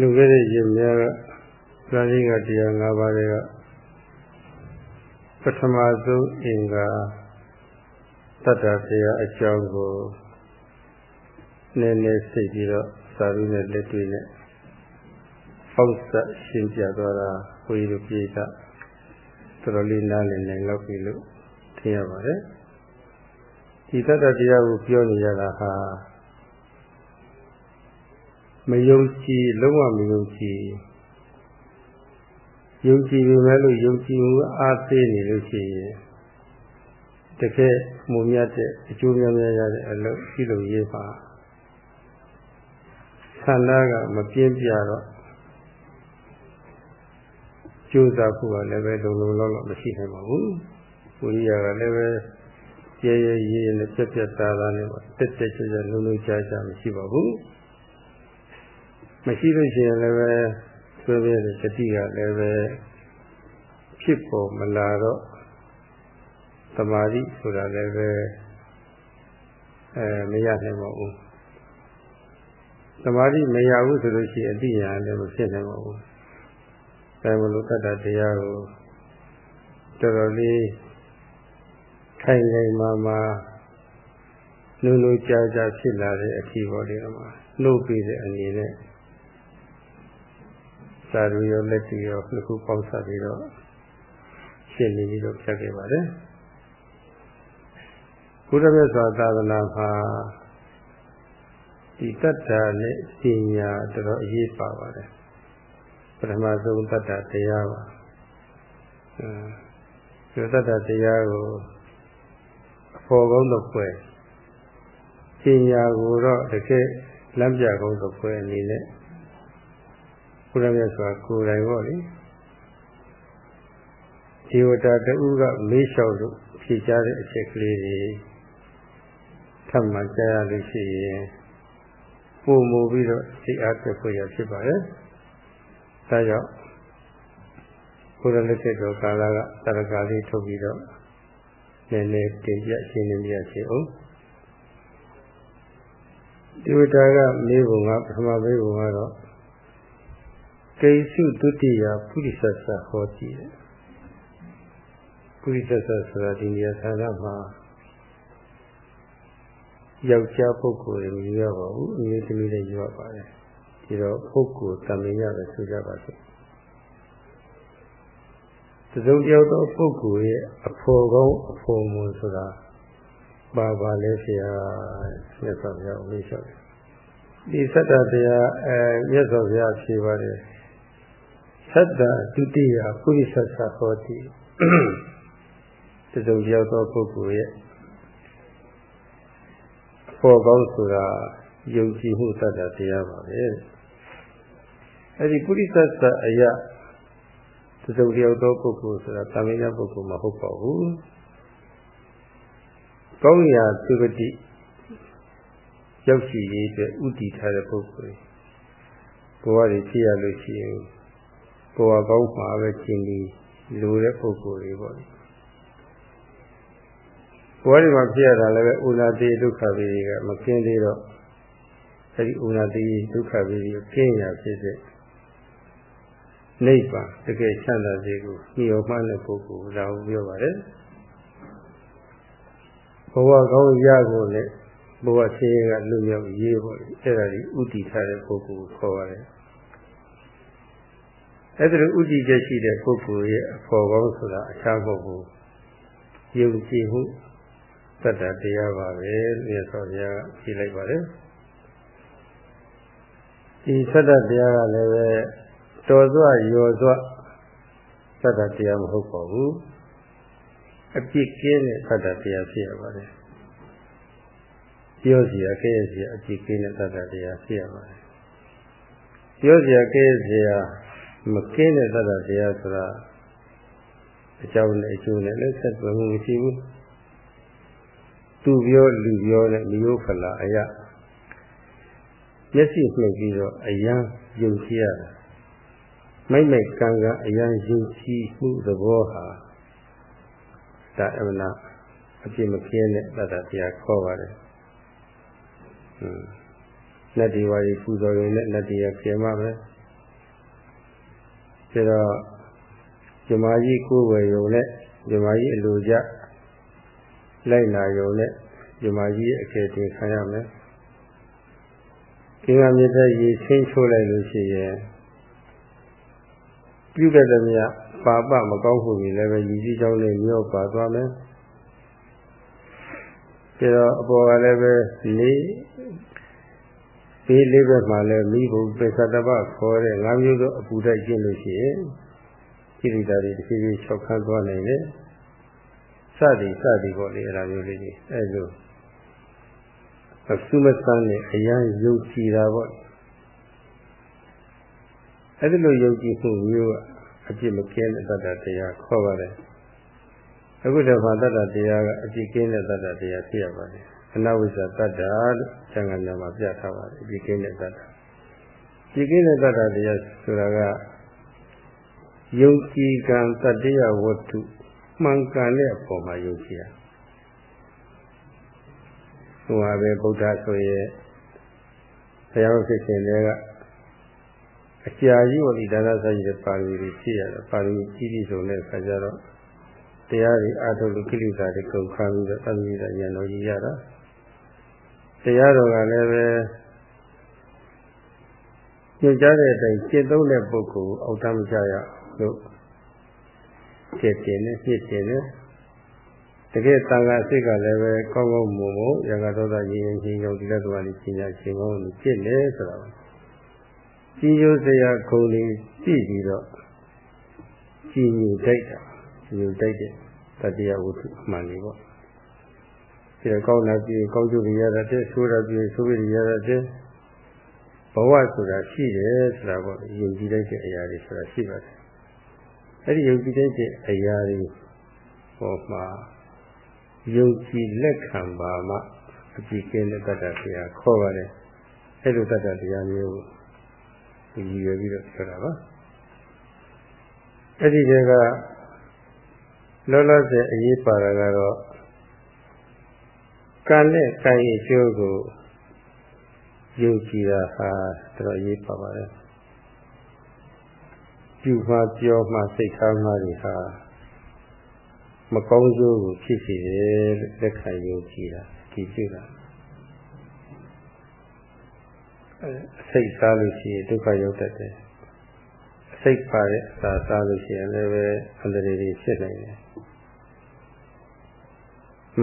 လူခဲ့တဲ့ရင်များကဇာတိကတရား၅ပါးတွေကပထမဆုံးအင်္ဂါတတ္တတရားအကြောင်းကိုနည်းနည်းစိတ်ပြီးတော့စာရင်းနဲ့လက်တွေ့နဲ့ပေါက်ဆက်ရှင်းပြသွားတာဘုရားတို့ပြေတာတော်တော်လေးနားလည်နိုင်လောက်ပြီလို့ထင်ရပါတယ်ဒီတတ္တတရားကိုပြောနေရတာဟာ မယုံကြည်လုံးဝမယုံကြည်ယုံကြည်ပြီမဲ့လို့ယုံကြည်မှုအားသေးနေလို့ရှိရင်တကယ်မှုမြတ်တဲ့အကျိုးများများရတဲ့အလုပ်ရှိလို့ရေးပါဆန္ဒကမပြင်းပြတော့ကြိုးစားဖို့ကလည်းပဲလုံလုံလောက်လောက်မရှိနိုင်ပါဘူး။ဝိရိယကလည်းပဲရဲရဲရဲရဲနဲ့ပြက်ပြက်သားသားနဲ့တက်တက်ကြွကြွလုံလုံကြားကြားမရှိပါဘူး။ မရှိလို့ရှိရင်လည်းပဲဆွေးပြတဲ့တတိကလည်းပဲဖြစ်ပေါ်မလာတော့သမာဓိဆိုတာလည်းပဲအဲမရနိုင်ပါဘူးသမာဓိမရဘူးဆိုလို့ရှိရင်အတိညာလည်းမဖြစ်နိုင်ပါဘူးဒါမလို့တတ္တတရားကိုတော်တော်လေးခိုင်ခိုင်မာမာလူလူကြာကြာဖြစ်လာတဲ့အထီးပေါ်လေးမှာနှုတ်ပြီးတဲ့အနေနဲ့ စာရရောလက်တီရောနှစ်ခုပေါင်းစပ်ပြီးတော့ရှင်းနေပြီးတော့ဖြတ်ခဲ့ပါတယ်ဘုရားမြတ်စွာသာသနာမှာဒီတတ္တာနဲ့ပညာတော်တော်အရေးပါပါတယ်ပထမဆုံးတတ္တတရားပါအဲဒီတတ္တတရားကိုအဖို့ကောင်းတော့ပွဲပညာကိုတော့တကယ်လမ်းပြကောင်းတော့ပွဲအနေနဲ့ ဘုရားမြတ်စွာကိုယ်တိုင်ပေါ့လေဒီဝတ္တတူကမေးလျှောက်လို့ဖြေချတဲ့အချက်ကလေးတွေထပ်မှကြားရလို့ရှိရင်ပုံမူပြီးတော့စိတ်အားတက်ဖွယ်ရဖြစ်ပါတယ်။ဒါကြောင့်ဘုရားလက်ထက်တော်ကာလကတရကာလေးထုတ်ပြီးတော့နည်းနည်းတင်ပြရှင်းလင်းပြချင်အောင်ဒီဝတ္တကမေးပုံကပထမမေးပုံကတော့ ကိစုဒုတိယပုရိသသဟောတိပုရိသသဆိုတာဒီနေရာဌာနမှာယောက်ျားပုဂ္ဂိုလ်တွေမယူရပါဘူးအမျိုးသမီးတွေယူရပါတယ်ဒီတော့ပုဂ္ဂိုလ်တမင်ရပဲဆိုကြပါစို့တစုံတယောက်သောပုဂ္ဂိုလ်ရဲ့အဖို့ကောင်းအဖို့မွန်ဆိုတာပါပါလဲဆရာမြတ်စွာဘုရားမေးလျှောက်တယ်ဒီသတ္တတရားအဲမြတ်စွာဘုရားဖြေပါတယ် သတ္တဒုတိယပုရိသသဟောတိတစုံတယောက်သောပုဂ္ဂိုလ်ရဲ့ပေါ်ကောင်းဆိုတာယုံကြည်မှုသတ္တတရားပါပဲအဲဒီပုရိသသအယတစုံတယောက်သောပုဂ္ဂိုလ်ဆိုတာတာမင်ရပုဂ္ဂိုလ်မဟုတ်ပါဘူးကောင်းရာသုဂတိရောက်ရှိရေးအတွက်ဥတည်ထားတဲ့ပုဂ္ဂိုလ်ဘဝတွေဖြစ်ရလို့ရှိရင် ဘဝကောင်းမှာပဲကျင်ပြီးလိုတဲ့ပုဂ္ဂိုလ်တွေပေါ့ဘဝတွေမှာဖြစ်ရတာလည်းပဲဥနာတိဒုက္ခဝိရိကမကင်းသေးတော့အဲဒီဥနာတိဒုက္ခဝိရိကကင်းရဖြစ်တဲ့နိဗ္ဗာန်တကယ်ချမ်းသာစေကိုညှိော်မှန်းတဲ့ပုဂ္ဂိုလ်ဒါကိုပြောပါတယ်ဘဝကောင်းရဖို့နဲ့ဘဝဆင်းရဲကလွတ်မြောက်ရေးဖို့အဲ့ဒါဒီဥတည်ထားတဲ့ပုဂ္ဂိုလ်ခေါ်ပါတယ် အဲ့ဒါလိုဥတည်ချက်ရှိတဲ့ပုဂ္ဂိုလ်ရဲ့အဖို့ကောင်းဆိုတာအခြားမဟုတ်ဘူးယုံကြည်မှုတတ္တတရားပါပဲမြတ်စွာဘုရားကဖြေလိုက်ပါတယ်ဒီသတ္တတရားကလည်းပဲတော်စွရောစွသတ္တတရားမဟုတ်ပါဘူးအပြစ်ကင်းတဲ့သတ္တတရားဖြစ်ရပါတယ်ပြောစီရကဲရစီအပြစ်ကင်းတဲ့သတ္တတရားဖြစ်ရပါတယ်ပြောစီရကဲရစီ မကင်းတဲ့သတ္တတရားဆိုတာအကြောင်းနဲ့အကျိုးနဲ့လည်းဆက်သွယ်မှုမရှိဘူးသူပြောလူပြောတဲ့မျိုးဖလာအယမျက်စိမှိတ်ပြီးတော့အယံယုံကြည်ရတာမိုက်မိုက်ကံကအယံယုံကြည်မှုသဘောဟာဒါအမနာအပြစ်မကင်းတဲ့တတ္တတရားခေါ်ပါတယ်ဟွန်းနတ်ဒီဝါရီပူဇော်ရင်လည်းနတ်ဒီရပြေမှာပဲ ဒါတော့ဇမားကြီးကိုယ်ဝယ်ရုံနဲ့ဇမားကြီးအလိုကြလိုက်လာရုံနဲ့ဇမားကြီးရဲ့အကယ်တင်ခံရမယ်ကင်္ဂမြတ်တဲ့ရေချင်းချိုးလိုက်လို့ရှိရင်ပြုတဲ့သမျှပါပမကောင်းမှုတွေလည်းပဲရည်ကြီးကြောင်းနဲ့ညော့ပါသွားမယ်ဒါတော့အပေါ်ကလည်းပဲလေး ဘေးလေးဘက်မှာလည်းမိဖို့ပိသတ္တပခေါ်တဲ့ငါးမျိုးသောအပူတိုက်ကျင့်လို့ရှိရင်ကိရိတာတွေတစ်ဖြည်းဖြည်း၆ခန်းသွားနိုင်တယ်စသည်စသည်ပေါ့လေအဲ့ဒါမျိုးလေးကြီးအဲ့လိုအဆုမဆန်းနဲ့အရန်ယုံကြည်တာပေါ့အဲ့ဒီလိုယုံကြည်မှုမျိုးကအပြစ်မကင်းတဲ့တတ္တတရားခေါ်ပါတယ်အခုတော့ဘာတတ္တတရားကအပြစ်ကင်းတဲ့တတ္တတရားဖြစ်ရပါတယ် အနဝိဇ္ဇတတ္တလို့ကျမ်းဂန်များမှာပြထားပါတယ်အပြစ်ကင်းတဲ့တတ္တပြစ်ကင်းတဲ့တတ္တတရားဆိုတာကယုံကြည်ကံတတ္တယဝတ္ထုမှန်ကန်တဲ့အပေါ်မှာယုံကြည်ရဟိုဟာပဲဗုဒ္ဓဆိုရဲ့ဘုရားဖြစ်ခြင်းတွေကအကြာကြီးဝိဒါနဆိုင်တဲ့ပါရမီတွေဖြည့်ရတယ်ပါရမီကြီးကြီးဆိုတဲ့အခါကျတော့တရားတွေအားထုတ်လို့ကိလေသာတွေကုန်ခါပြီးတော့သတိရဉာဏ်တော်ကြီးရတာ တရားတော်ကလည်းပဲညွှန်ကြားတဲ့အတိုင်းစိတ်သုံးတဲ့ပုဂ္ဂိုလ်အောက်တမ်းမကြရလို့ဖြစ်တင်နေဖြစ်တင်နေတကယ်တန်ခါစိတ်ကလည်းပဲကောင်းကောင်းမွန်မွန်ရံကသောတာရင်းရင်းချင်းကြောင့်ဒီလက်တော်လေးပညာရှင်ကောင်းလို့ဖြစ်နေဆိုတာကြီးကျိုးစရာခုံလေးကြည့်ပြီးတော့ကြည်ညိုတိုက်တာညိုတိုက်တဲ့တတရားဝတ္ထုအမှန်လေးပေါ့ ဒီတော့ကောင်းလာပြီးကောင်းကျိုးတွေရတာတဲ့ဆိုးတာပြီးဆိုးပြီးရတာတဲ့ဘဝဆိုတာရှိတယ်ဆိုတာပေါ့ယဉ်ကြည်လိုက်တဲ့အရာတွေဆိုတာရှိပါတယ်အဲ့ဒီယုံကြည်တဲ့အရာတွေဟောမှာယုံကြည်လက်ခံပါမှအကြည့်ကင်းတဲ့တတ္တတရားခေါ်ပါတယ်အဲ့လိုတတ္တတရားမျိုးကိုရည်ရွယ်ပြီးတော့ပြောတာပါအဲ့ဒီတည်းကလောလောဆယ်အရေးပါတာကတော့ ကံနဲ့ကံရဲ့အကျိုးကိုယုံကြည်တာဟာတော်အရေးပါပါတယ်ပြုမှပြောမှစိတ်ထားမှတွေဟာမကောင်းကျိုးကိုဖြစ်စေတယ်လို့လက်ခံယုံကြည်တာဒီပြုတာစိတ်စားလို့ရှိရင်ဒုက္ခရောက်တတ်တယ်စိတ်ပါတဲ့အစာစားလို့ရှိရင်လည်းပဲအန္တရာယ်တွေဖြစ်နိုင်တယ်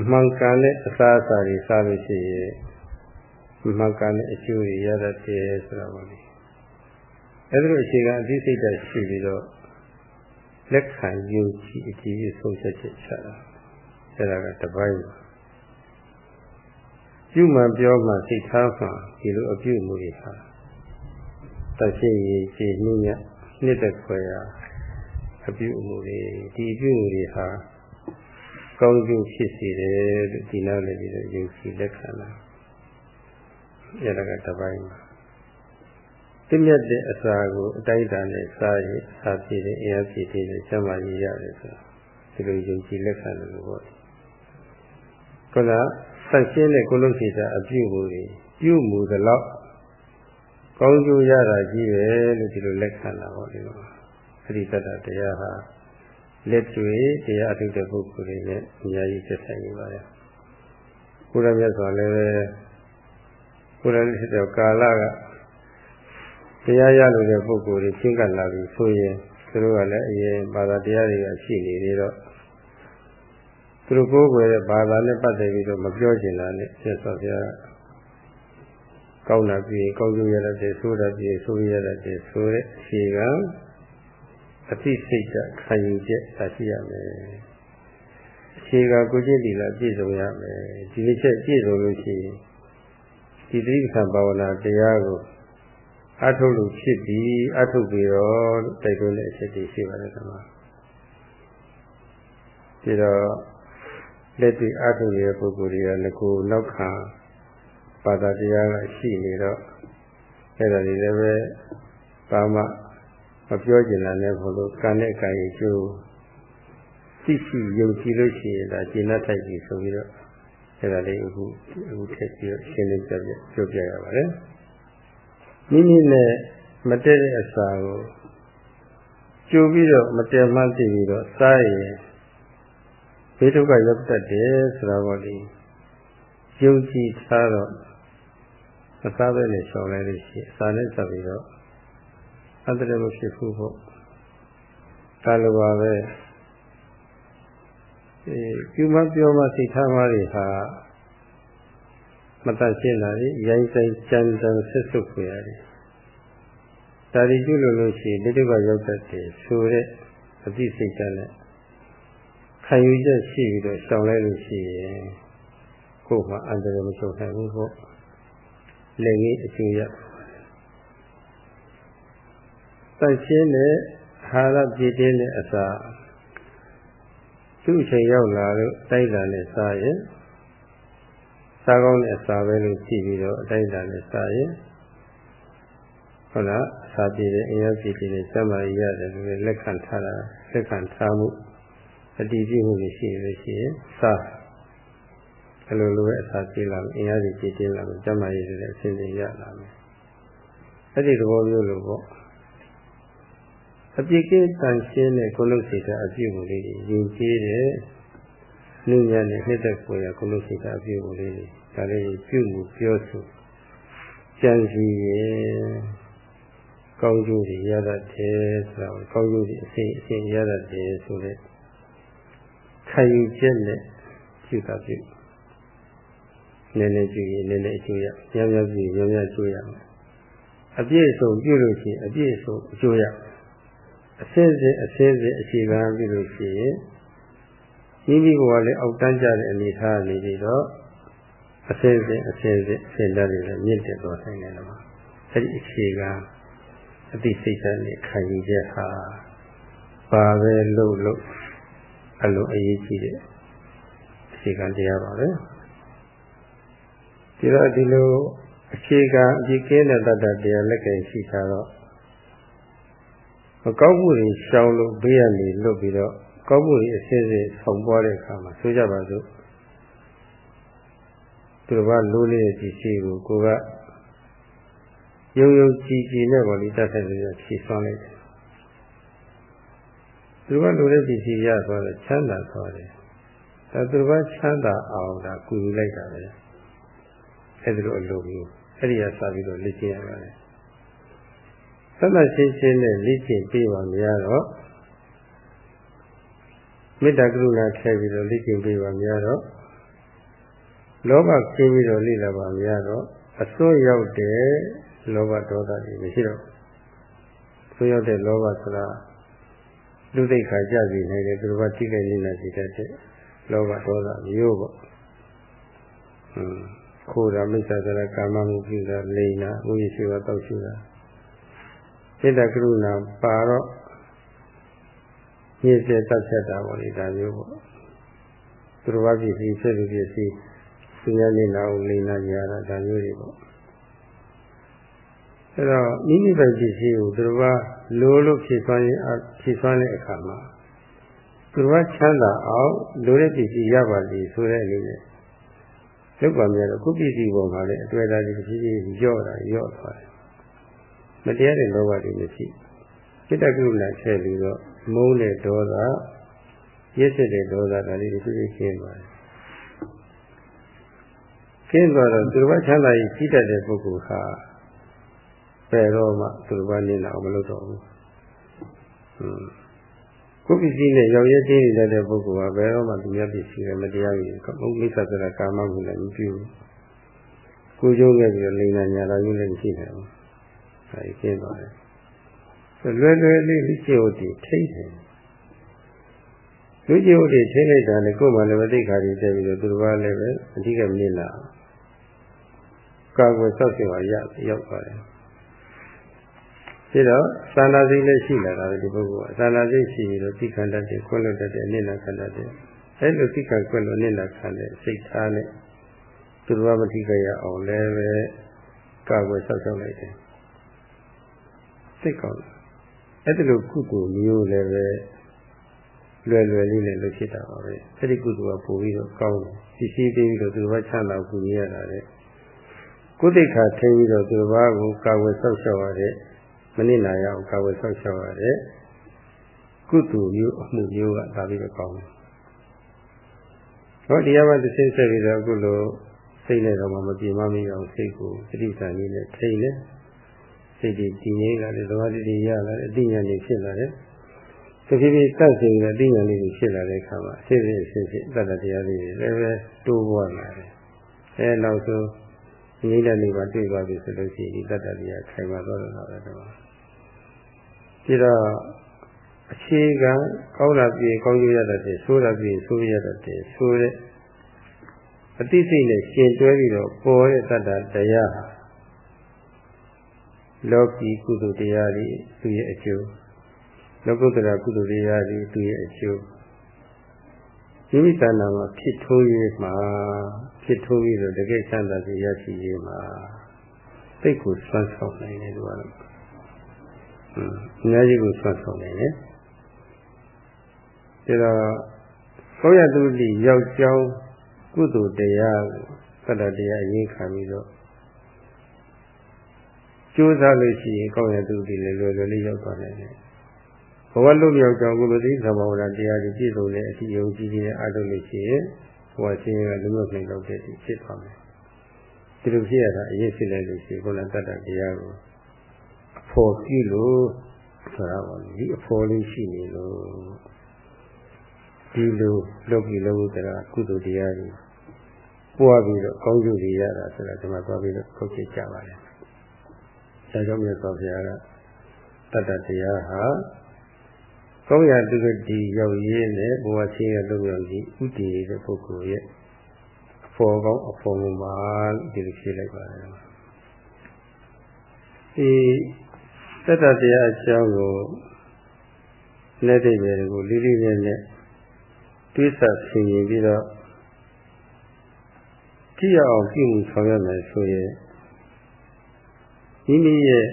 မှန်ကန်တဲ့အစာအစာတွေစားလို့ရှိရင်မှန်ကန်တဲ့အကျိုးတွေရတတ်တယ်ဆိုတာပါလေအဲဒီလိုအခြေခံအသိစိတ်ဓာတ်ရှိပြီးတော့လက်ခံယုံကြည်အကြည့်အဆုံးဖြတ်ချက်ချတာအဲဒါကတပိုင်းပါပြုမှပြောမှစိတ်ထားမှဒီလိုအပြုမှုတွေဟာတရှိရေးခြေနှင်းညနှစ်သက်ခွဲရာအပြုမှုတွေဒီအပြုမှုတွေဟာ ကောင်းကျိုးဖြစ်စေတယ်လို့ဒီနောက်လည်းဒီလိုယုံကြည်လက်ခံတာအဲဒါကတပိုင်းပါတမြတ်တဲ့အစာကိုအတိုင်းအတာနဲ့စားရင်စားပြည့်တဲ့အရာပြည့်တဲ့ကျမ်းမာရေးရတယ်ဆိုဒီလိုယုံကြည်လက်ခံတယ်လို့ပေါ့ခုနဆက်ရှင်းတဲ့ကိုလုံးစီတာအပြုမှုတွေပြုမှုသလောက်ကောင်းကျိုးရတာကြီးပဲလို့ဒီလိုလက်ခံတာပေါ့ဒီလိုအဲ့ဒီတတတရားဟာ လက်တွေ့တရားအထုတဲ့ပုဂ္ဂိုလ်တွေနဲ့အများကြီးသက်ဆိုင်နေပါတယ်ဘုရားမြတ်စွာလည်းဘုရားဖြစ်တဲ့ကာလကတရားရလို့တဲ့ပုဂ္ဂိုလ်တွေချင်းကပ်လာပြီဆိုရင်သူတို့ကလည်းအရင်ဘာသာတရားတွေကရှိနေသေးတော့သူတို့ကိုယ်ွယ်တဲ့ဘာသာနဲ့ပတ်သက်ပြီးတော့မပြောချင်တာနဲ့ဆက်ဆော်ပြကောင်းတာပြီးကောင်းကျိုးရတဲ့ဆိုးတာပြီးဆိုးရတဲ့ဆိုတဲ့အခြေခံ အသိစိတ်ကခံယူချက်သာရှိရမယ်အခြေခံကိုကျင့်တည်လာပြည့်စုံရမယ်ဒီတစ်ချက်ပြည့်စုံလို့ရှိရင်ဒီတိပ္ပံဘာဝနာတရားကိုအထုတ်လို့ဖြစ်ပြီးအထုတ်ပြီးတော့တိုက်တွန်းတဲ့အချက်တွေရှိပါတယ်ကွာပြီးတော့လက်တွေ့အထုတ်ရဲ့ပုဂ္ဂိုလ်တွေကလည်းကိုနောက်ခံဘာသာတရားကရှိနေတော့အဲ့ဒါတွေလည်းပဲဘာမှ မပြောကျင်တာနဲ့ဘလို့ကံနဲ့ကံရဲ့ကျိုးသိရှိယုံကြည်လို့ရှိရင်ဒါကျင့်တတ်ထိုက်ပြီဆိုပြီးတော့အဲ့ဒါလေးအခုအခုထည့်ပြီးတော့ရှင်းလင်းပြပြပြောပြရပါတယ်မိမိနဲ့မတည့်တဲ့အစာကိုကြိုပြီးတော့မတည်မှန်းသိပြီးတော့စားရင်ဘေးဒုက္ခရောက်တတ်တယ်ဆိုတာပေါ့လေယုံကြည်ထားတော့မစားဘဲနဲ့ရှောင်လိုက်လို့ရှိရင်အစာနဲ့ဆက်ပြီးတော့ အတ္တရမဖြစ်ဘူးပေါ့ဒါလိုပါပဲအဲပြုမပြောမစိတ်ထားမှတွေဟာမတတ်ရှင်းတာကြီးရိုင်းဆိုင်ကြမ်းတမ်းဆက်စုပ်ခွေရတယ်ဒါဒီကျွလို့လို့ရှိရင်ဒီတုကရောက်တတ်တယ်ဆိုတဲ့အသိစိတ်ကလည်းခံယူချက်ရှိပြီးတော့ရှောင်လိုက်လို့ရှိရင်ကိုယ်မှအန္တရာယ်မချုပ်နိုင်ဘူးပေါ့လက်ကြီးအကျိုးရတ တ်ရှင်းတဲ့ဟာရပြည့်တင်းတဲ့အစာသူ့အချိန်ရောက်လာလို့တိုက်တာနဲ့စားရင်စားကောင်းတဲ့အစာပဲလို့ကြည့်ပြီးတော့အတိုက်တာနဲ့စားရင်ဟုတ်လားအစာပြည့်တဲ့အင်အားပြည့်တဲ့စမ်းမာရရတယ်လို့လက်ခံထားတာလက်ခံထားမှုအတည်ပြုမှုရှိလို့ရှိရင်စားအဲ့လိုလိုပဲအစာပြည့်လာမယ်အင်အားကြီးပြည့်တင်းလာမယ်စမ်းမာရတဲ့အစဉ်စဉ်ရလာမယ်အဲ့ဒီသဘောမျိုးလို့ပေါ့ အပြစ်ကင်းတန်ရှင်းတဲ့ကုလစိတ်ဓာတ်အပြည့်ကိုလေးယဉ်ကျေးတဲ့နှုညံ့တဲ့နှစ်သက်ကိုရကုလစိတ်ဓာတ်အပြည့်ကိုလေးဒါလေးပြုမှုပြောဆိုကြံစည်ရဲ့ကောင်းကျိုးတွေရတတ်တယ်ဆိုတာကောင်းကျိုးတွေအစဉ်အစဉ်ရတတ်တယ်ဆိုတဲ့ခံယူချက်နဲ့ပြုတာပြုနည်းနည်းကြည့်ရင်နည်းနည်းအကျိုးရများများကြည့်များများအကျိုးရမယ်အပြည့်အစုံပြုလို့ရှိရင်အပြည့်အစုံအကျိုးရ အစင်းစင်းအစင်းစင်းအခြေခံပြုလို့ရှိရင်မိမိကလည်းအောက်တန်းကြတဲ့အနေထားနေပြီးတော့အစင်းစင်းအစင်းစင်းအစင်းတက်တွေလည်းမြင့်တက်သွားနိုင်တယ်လို့အဲဒီအခြေခံအသိစိတ်ဓာတ်နဲ့ခံယူချက်ဟာပါပဲလို့လို့အလိုအရေးကြီးတဲ့အခြေခံတရားပါပဲဒီတော့ဒီလိုအခြေခံအကြည့်ကင်းတဲ့တတ္တတရားလက်ကင်ရှိတာတော့ မကောက်မှုတွေရှောင်လို့ဘေးကနေလွတ်ပြီးတော့ကောက်မှုတွေအစစ်စစ်ဆောင်ပွားတဲ့အခါမှာဆိုကြပါစို့သူတို့ကလိုးလေးတဲ့ပစ္စည်းကိုကိုကယုံယုံကြည်ကြည်နဲ့ပေါ်လိတတ်တဲ့ပြီးတော့ဖြည့်ဆွမ်းလိုက်တယ်သူကလိုတဲ့ပစ္စည်းရသွားတော့ချမ်းသာသွားတယ်အဲသူကချမ်းသာအောင်ဒါကူယူလိုက်တာပဲအဲဒီလိုအလိုမျိုးအဲ့ဒီကစပြီးတော့လက်ကျင့်ရပါတယ် သမရှင်းရှင်းနဲ့လက်ကျင့်ပေးပါမရတော့မေတ္တာကရုဏာထည့်ပြီးတော့လက်ကျင့်ပေးပါမရတော့လောဘကျင်းပြီးတော့လိလာပါမရတော့အစွန်းရောက်တဲ့လောဘဒေါသတွေမရှိတော့ဆိုရောက်တဲ့လောဘဆိုတာလူသိက္ခာကြပြီနိုင်တယ်သူတို့ကတိကျနေနေစီတတ်တဲ့လောဘဒေါသမျိုးပေါ့ဟွန်းခိုးတာမိစ္ဆာသရကာမမှုပြုတာလိန်တာဥယျာရှိတာတောက်ရှိတာ စိတ်တကရုဏာပါတော့ညစ်စေတတ်ချက်တာပေါ့လေဒါမျိုးပေါ့သူတို့ကပြည့်စည်ဖြစ်ပြီးပြည့်စည်သူများနေလာအောင်လိန်နာကြတာဒါမျိုးတွေပေါ့အဲတော့မိမိပိုင်ပစ္စည်းကိုသူတို့ကလိုလို့ဖြည့်ဆွမ်းရင်ဖြည့်ဆွမ်းတဲ့အခါမှာသူတို့ကချမ်းသာအောင်လိုတဲ့ပစ္စည်းရပါလိမ့်ဆိုတဲ့အနေနဲ့လောက်ပါများတော့ခုပစ္စည်းပေါ်မှာလည်းအတွေ့အကြုံတွေဖြည်းဖြည်းရော့တာရော့သွားတယ် မတရားတဲ့လောဘတွေမရှိစိတ္တကုဏဆဲပြီးတော့မုန်းတဲ့ဒေါသရစ်စစ်တဲ့ဒေါသဒါလေးတွေဖြည်းဖြည်းရှင်းသွားတယ်ရှင်းသွားတော့သူတို့ကချမ်းသာရေးရှိတတ်တဲ့ပုဂ္ဂိုလ်ဟာဘယ်တော့မှသူတို့ကနေလာအောင်မလုပ်တော့ဘူးဟွန်းကိုယ်ပစ္စည်းနဲ့ရောင်ရဲတင်းနေတဲ့ပုဂ္ဂိုလ်ကဘယ်တော့မှသူများပစ္စည်းနဲ့မတရားဘူးကမုမိစ္ဆာဆိုတာကာမဂုဏ်လည်းမပြုဘူးကိုကျိုးခဲ့ပြီးတော့လိန်နာညာတာမျိုးလည်းမရှိနိုင်ဘူးအဲ ဒီကျင်းသွားတယ်လွယ်လွယ်လေးလိကျို့တည်ထိတ်တယ်လူကျို့တည်ထိတ်လိုက်တာနဲ့ကိုယ်မှလည်းမသိခါတွေတက်ပြီးတော့သူတို့ကလည်းပဲအဓိကမြင်လာကာကွယ်ဆောက်ရှောက်ရရောက်သွားတယ်ပြီးတော့သာနာစိတ်လည်းရှိလာတာပဲဒီပုဂ္ဂိုလ်ကသာနာစိတ်ရှိပြီးတော့သိခံတတ်တယ်ခွင့်လွတ်တတ်တယ်အနစ်နာခံတတ်တယ်အဲလိုသိခံခွင့်လွတ်အနစ်နာခံတဲ့စိတ်ထားနဲ့သူတို့ကမထိခိုက်ရအောင်လည်းပဲကာကွယ်ဆောက်ရှောက်လိုက်တယ် စိတ်ကောင်းအဲ့ဒီလိုကုသိုလ်မျိုးလည်းပဲလွယ်လွယ်လေးနဲ့လုပ်ဖြစ်တာပါပဲအဲ့ဒီကုသိုလ်ကပို့ပြီးတော့ကောင်းတယ်စီစီပေးပြီးတော့သူတို့ကချမ်းသာကူညီရတာတဲ့ကိုယ်တိတ်ခါထိပြီးတော့သူတို့ဘာကိုကာဝယ်ဆောက်ရှောက်ရတဲ့မနစ်နာရအောင်ကာဝယ်ဆောက်ရှောက်ရတဲ့ကုသိုလ်မျိုးအမှုမျိုးကဒါပြီးတော့ကောင်းတယ်ဟောတရားမှတစ်စိမ့်ဆက်ပြီးတော့အခုလိုစိတ်နဲ့တော့မပြေမမိအောင်စိတ်ကိုသတိစာနည်းနဲ့ထိနေ စိတ်ဒီတည်ငြိမ်လာတယ်သဘောတည်းရလာတယ်အတိညာဉ်ဖြစ်လာတယ်တဖြည်းဖြည်းတတ်စဉ်ကအတိညာဉ်လေးဖြစ်လာတဲ့အခါမှာအစစ်စစ်စစ်စစ်တတ်တဲ့တရားလေးတွေလည်းပဲတိုးပွားလာတယ်အဲနောက်ဆုံးငြိမ့်တဲ့နေပါတွေ့သွားပြီဆိုလို့ရှိရင်ဒီတတ်တဲ့တရားခိုင်မာတော့တာပဲတော့ပြီးတော့အခြေခံကောင်းတာပြေကောင်းရရတဲ့ဆိုးတာပြေဆိုးရတဲ့ဆိုးတဲ့အတိစိတ်နဲ့ရှင်တွဲပြီးတော့ပေါ်တဲ့တတ္တတရားဟာ လောကီကုသိုလ်တရားတွေသူရဲ့အကျိုးလောကုတ္တရာကုသိုလ်တရားတွေသူရဲ့အကျိုးမိမိတဏ္ဍာမှာဖြစ်ထိုးရေးမှာဖြစ်ထိုးပြီးတော့တကယ်ချမ်းသာစေရရှိရေးမှာသိကိုဆွမ်းဆောင်နိုင်တယ်လို့ကတော့အင်းအများကြီးကိုဆွမ်းဆောင်နိုင်တယ်ဒါတော့ကောရတုတိရောက်ကြောင်းကုသိုလ်တရားကိုသတ္တတရားအရင်ခံပြီးတော့ ကြိုးစားလို့ရှိရင်ကောင်းရတုတိလည်းလွယ်လွယ်လေးရောက်သွားနိုင်တယ်ဘဝလုံးရောက်ကြောင်းကုသိုလ်သိသဘာဝတရားတွေပြည့်စုံတဲ့အထိယုံကြည်ခြင်းအားထုတ်လို့ရှိရင်ဘဝရှင်ကလူမျိုးနိုင်တော့တဲ့ဖြစ်သွားမယ်ဒီလိုဖြစ်ရတာအရေးဖြစ်လိုက်လို့ရှိရင်ဘုရားတတ္တတရားကိုအဖို့ပြုလို့ဆိုတာပါဒီအဖို့လေးရှိနေလို့ဒီလိုလောကီလောကုတ္တရာကုသိုလ်တရားတွေပွားပြီးတော့ကောင်းကျိုးတွေရတာဆိုတာဒီမှာသွားပြီးတော့ထုတ်ပြကြပါလေ။ ဆရာကျောင်းမြတ်စွာဘုရားကတတ္တတရားဟာကောင်းရာတုကတိရောက်ရင်းနဲ့ဘဝချင်းရလုံးရောက်ကြီးဥတည်တဲ့ပုဂ္ဂိုလ်ရဲ့အဖော်ကောင်းအဖော်မပါဒီလိုဖြေလိုက်ပါတယ်။ဒီတတ္တတရားအကြောင်းကိုလက်တဲ့ပဲကိုလေးလေးနဲ့နဲ့တွေးဆဆင်ရင်ပြီးတော့ကြည့်ရအောင်ပြုမှုဆောင်ရမယ်ဆိုရင် မိမိရဲ့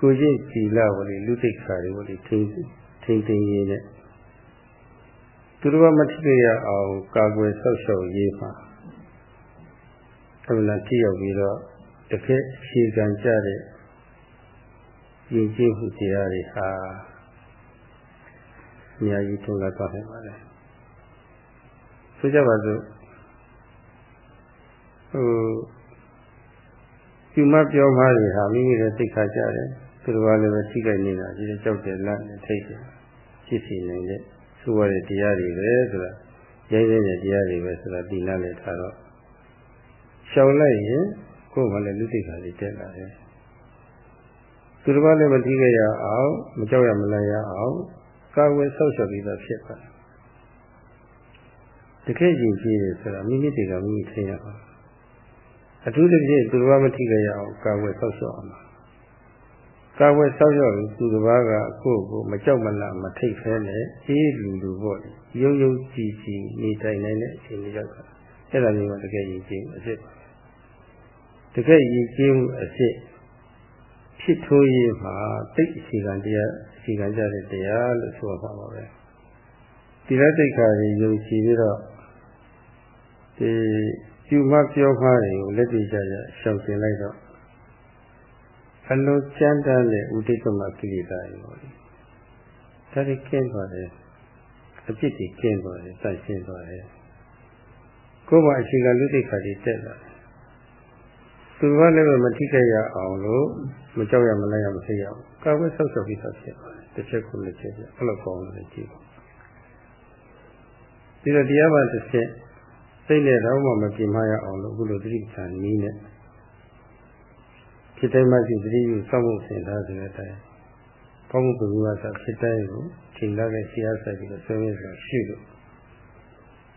ကိုကျင့်ကြည်လာဝလိလူသိက္ခာတွေဝလိထိန်းထိန်းသိမ်းရေးနဲ့သူတို့ကမထိရအောင်ကာကွယ်ဆောက်ရှောက်ရေးမှာအမှန်ကြည့်ရောက်ပြီးတော့တကယ်အခြေခံကြတဲ့ယဉ်ကျေးမှုတရားတွေဟာအများကြီးထုံးလာသွားနိုင်ပါတယ်ဆိုကြပါစို့ဟို ဒီမပြောမှတွေဟာမိမိရဲ့သိခါကြတယ်သူတို့ကလည်းပဲထိခိုက်နေတာဒီကြောက်တယ်လက်နဲ့ထိတ်တယ်ဖြစ်စီနိုင်တဲ့ဆိုရတဲ့တရားတွေပဲဆိုတာရိုင်းရိုင်းတဲ့တရားတွေပဲဆိုတာဒီနားနဲ့ထားတော့ရှောင်လိုက်ရင်ကိုယ်ကလည်းလူသိခါလေးတက်လာတယ်သူတို့ကလည်းမထိခဲ့ရအောင်မကြောက်ရမလန့်ရအောင်ကာဝယ်ဆောက်ရှောက်ပြီးသားဖြစ်ပါတယ်တကယ်ကြည့်ကြည့်ရဆိုတာမိမိတည်းကမိမိထင်ရအောင် အထူးသဖြင့်သူတော်မထိကြရအောင်ကာဝယ်ဆောက်ရှောက်အောင်ကာဝယ်ဆောက်ရှောက်ပြီးသူတစ်ပါးကကိုယ့်ကိုမကြောက်မလန့်မထိတ်ဖဲနဲ့အေးလူလူပေါ့ရုံရုံကြည်ကြည်နေတိုင်နိုင်တဲ့အခြေအနေရောက်တာအဲ့ဒါမျိုးကတကယ်ရည်ကြည်အစ်စ်တကယ်ရည်ကြည်မှုအစ်စ်ဖြစ်ထိုးရေးမှာတိတ်အခြေခံတရားအခြေခံကြတဲ့တရားလို့ဆိုပါပါပဲဒီလက်တိတ်ခါကြီးယုံကြည်ပြီးတော့ဒီ ကျူမပြောမှားတွေကိုလက်တွေ့ကြကြရှောင်ကျင်လိုက်တော့အလိုကျမ်းတမ်းတဲ့ဥဒိကမကိလေသာတွေပေါ့လေဒါတွေကင်းသွားတယ်အပြစ်တွေကင်းသွားတယ်စိုက်ရှင်းသွားတယ်ကိုယ်မှာအချိန်ကလူတိခါတွေတက်လာတယ်သူကလည်းမထိခိုက်ရအောင်လို့မကြောက်ရမလိုက်ရမသိရအောင်ကာဝဲဆောက်ရှောက်ပြီးသားဖြစ်ပါတယ်တစ်ချက်ခုနှစ်ချက်ပြအဲ့လိုကောင်းတယ်ကြည့်ပါဒီတော့တရားပါတစ်ချက် စိတ်နဲ့တော့မှမပြင်းမရအောင်လို့အခုလိုသတိပဋ္ဌာန်နည်းနဲ့ဖြစ်တိုင်းမှရှိသတိယူစောင့်ဖို့ဆင်ထားတဲ့အတိုင်းကောင်းမှုပြုရတာဖြစ်တိုင်းကိုချိန်လာတဲ့ဆရာဆိုင်ပြီးတော့ဆွေးနွေးဆိုရှိလို့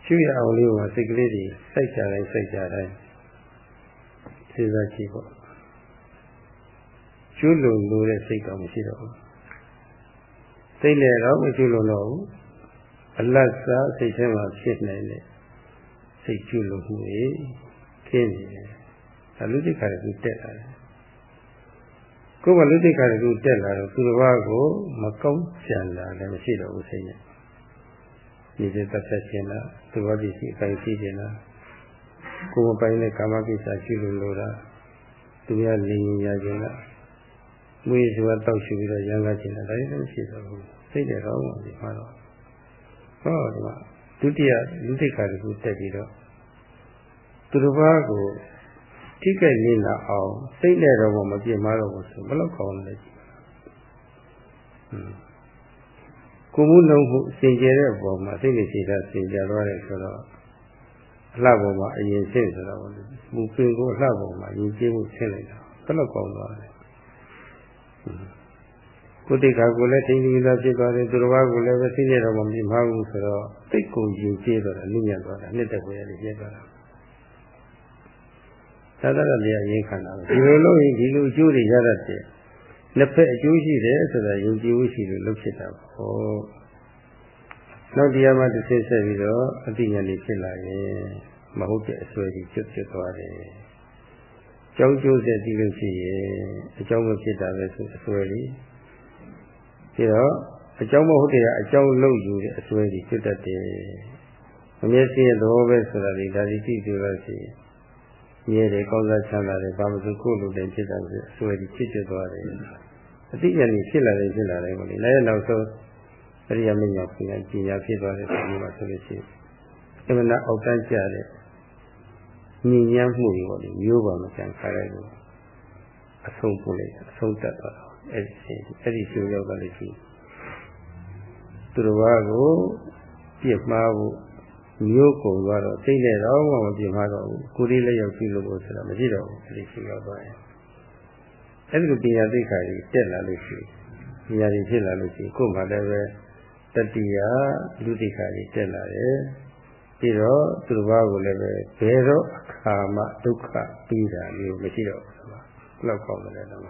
ရှိရအောင်လေးကစိတ်ကလေးတွေစိုက်ကြတိုင်းစိုက်ကြတိုင်းစဉ်းစားကြည့်ပေါ့ကျွလုံလို့တဲ့စိတ်တော့မရှိတော့ဘူးစိတ်နဲ့တော့မကျွလုံတော့ဘူးအလတ်စားစိတ်ထဲမှာဖြစ်နိုင်တဲ့ စိတ်ကျွလုံမှုတွေခင်းနေတယ်ဒါလူတိခါကတက်လာတယ်ကိုယ်ကလူတိခါကတက်လာတော့သူတစ်ပါးကိုမကောင်းကြံလာလည်းမရှိတော့ဘူးစိတ်နဲ့ဒီစိတ်သက်သက်ရှင်လားသူဘာဖြစ်စီအပိုင်းရှိခြင်းလားကိုယ်မပိုင်တဲ့ကာမကိစ္စရှိလို့လို့လားသူများလင်းရင်ရခြင်းလားမွေးစွာတောက်ရှူပြီးတော့ရံကားခြင်းတာဒါလည်းမရှိတော့ဘူးစိတ်နဲ့တော့ဒီမှာတော့ဟောဒီမှာဒုတိယလူသိက္ခာတခုတက်ပြီးတော့ သူတစ်ပါးကိုထိခိုက်နေလာအောင်စိတ်နဲ့တော့မပြင်းမတော့ဘူးဆိုဘယ်လောက်ကောင်းလဲကိုမှုလုံးမှုစင်ကြယ်တဲ့ပုံမှာစိတ်နဲ့စိတ်ဓာတ်စင်ကြယ်သွားတယ်ဆိုတော့အလှပုံမှာအရင်စိတ်ဆိုတော့မူပင်ကိုအလှပုံမှာယဉ်ကျေးမှုဆင်းလိုက်တာဘယ်လောက်ကောင်းသွားလဲကိုတိတ်ခါကိုလည်းထိန်းသိမ်းသာဖြစ်သွားတယ်သူတော်ဘာကိုလည်းပဲစိတ်နဲ့တော့မမြင်မှာဘူးဆိုတော့တိတ်ကုန်ယဉ်ကျေးသွားတာလိမ့်ညံ့သွားတာနှစ်သက်ွယ်ရည်ပြသွားတာ သာသနာ့တရားရင်ခံတာဒီလိုလို့ရင်ဒီလိုအကျိုးတွေရတတ်တယ်နှစ်ဖက်အကျိုးရှိတယ်ဆိုတာယုံကြည်မှုရှိလို့လုပ်ဖြစ်တာပေါ့နောက်တရားမှတစ်ဆင့်ဆက်ပြီးတော့အတိညာဏ်ဖြစ်လာရင်မဟုတ်တဲ့အစွဲကြီးကျွတ်ကျွတ်သွားတယ်ကြောင်းကျိုးဆက်ပြီးလို့ရှိရင်အကြောင်းမဖြစ်တာပဲဆိုအစွဲကြီးပြီးတော့အကြောင်းမဟုတ်တဲ့အကြောင်းလုံးယူတဲ့အစွဲကြီးကျွတ်တတ်တယ်မမျက်စိရဲ့သဘောပဲဆိုတာဒီဒါဒီကြည့်ကြလို့ရှိရင် မြဲတယ်ကောင်းစားချမ်းသာတယ်ဘာမှမဆိုကိုယ်လိုတယ်ဖြစ်တာဆိုအစွဲကြီးဖြစ်ကျွတ်သွားတယ်အတိညာဏ်ဖြစ်လာတယ်ဖြစ်လာတယ်ကိုလေလည်းနောက်ဆုံးအရိယာမင်းညာပြင်ပညာဖြစ်သွားတဲ့ဒီမှာဆိုလို့ရှိရင်အမှန်အောက်တန်းကျတဲ့ညဉ့်ညမ်းမှုတွေပေါ့လေမျိုးပါမကြံခါလိုက်ဘူးအဆုံးပို့လိုက်အဆုံးတက်သွားတော့အဲ့ဒီအဲ့ဒီကျိုးရောက်သွားလို့ရှိရင်သူတော်ဘာကိုပြစ်မှားဖို့ မျိုးကုန်သွားတော့စိတ်နဲ့တော့မှမပြစ်မှားတော့ဘူးကိုယ်လေးလည်းရောက်ပြီလို့ဆိုတာမရှိတော့ဘူးအဲ့ဒီကျိုးရောက်သွားရင်အဲ့ဒီလိုပညာသိက္ခာကြီးတက်လာလို့ရှိရင်ပညာကြီးဖြစ်လာလို့ရှိရင်ကိုယ်မှလည်းပဲတတိယလူသိက္ခာကြီးတက်လာတယ်ပြီးတော့သူတစ်ပါးကိုလည်းပဲဘယ်တော့အခါမှဒုက္ခပြီးတာမျိုးမရှိတော့ဘူးဘယ်လောက်ကောင်းတယ်တော့